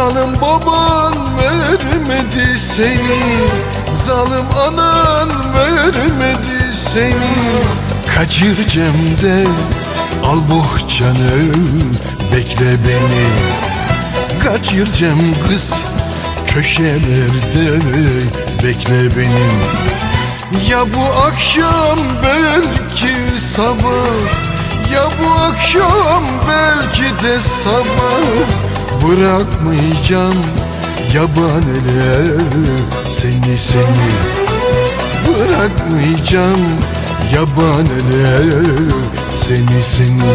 Zalim baban vermedi seni. Zalim anan vermedi seni. Kaçır Cem'de al bohçanı Bekle beni. Kaçır Cem kız köşelerde Bekle beni. Ya bu akşam belki sabah Ya bu akşam belki de sabah Bırakmayacağım yaban ele seni seni Bırakmayacağım yaban ele seni seni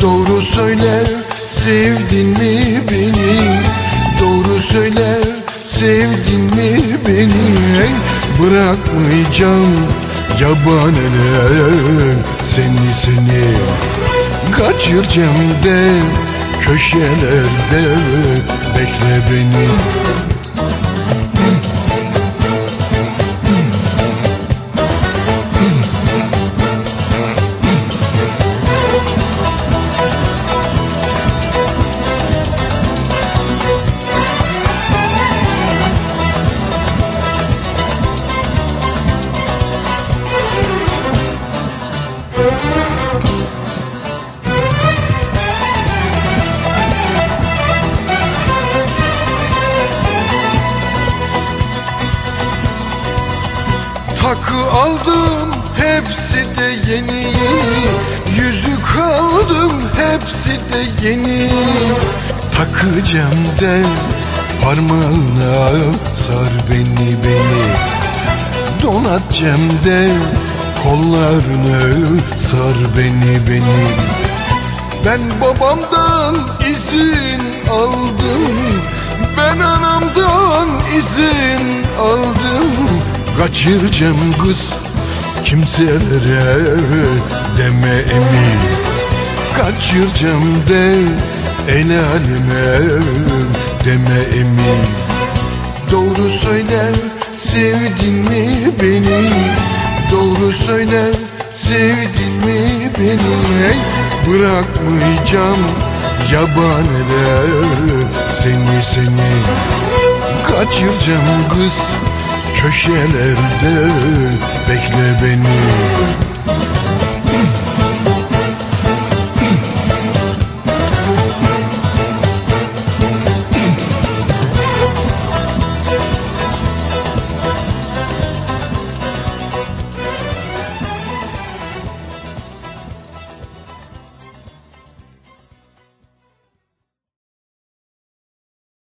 Doğru söyle sevdin mi beni? Doğru söyle sevdin mi beni? Bırakmayacağım yaban ele seni seni Kaçıracağım de köşelerde bekle beni aldım hepsi de yeni yeni. Yüzük aldım hepsi de yeni. Takı Cem'de parmağına sar beni beni. Donat Cem'de kollarını sar beni beni. Ben babamdan izin Kaçıracağım kız kimselere deme emin Kaçıracağım de el aleme deme emin Doğru söyle sevdin mi beni? Doğru söyle sevdin mi beni? Bırakmayacağım yaban ele seni. Seni Kaçıracağım kız köşelerde. Bekle beni